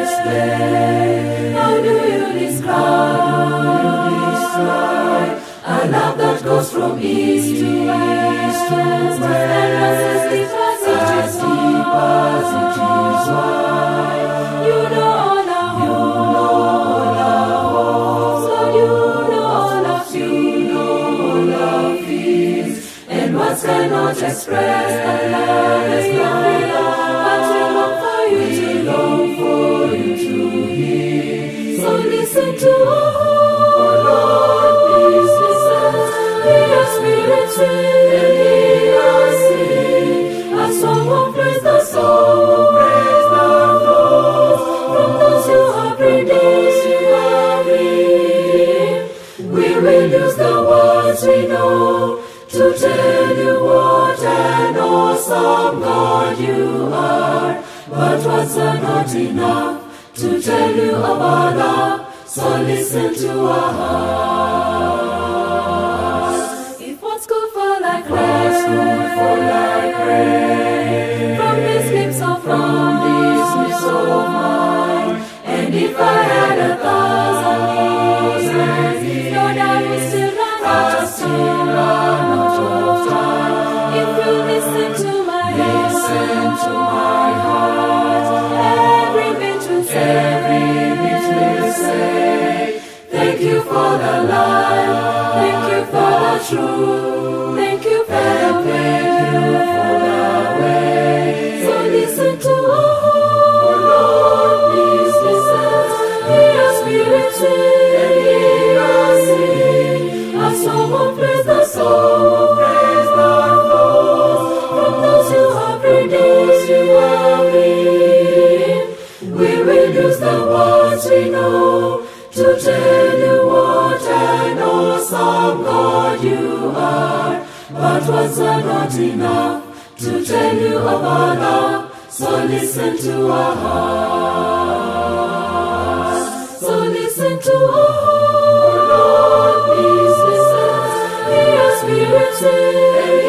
explain? How do you describe a love that goes from east to west and as deep as it is wide? You know all our hopes, Lord, you know all our fears, and words cannot express the love to our Lord, and. A song the from those you have. We will use the words we know to tell you what an awesome God you are. But not enough to tell you about love. So listen to our hearts. If words could fall like rain, fall like rain truth, thank you for thank you for the way. So listen to listen, hear spirit and hear the flows from those redeemed. We will the words we know But words are not enough to tell you about love. So listen to our hearts. So listen to our Lord, please listen. Hear your spirit sing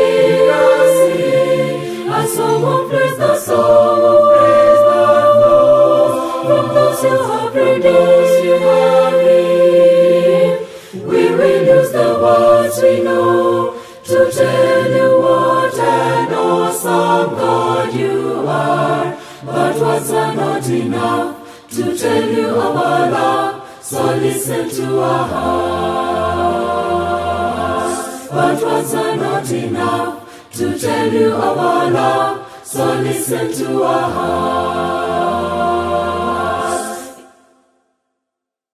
Words are not enough to tell you about love. So listen to our hearts. But words are not enough to tell you about love. So listen to our hearts.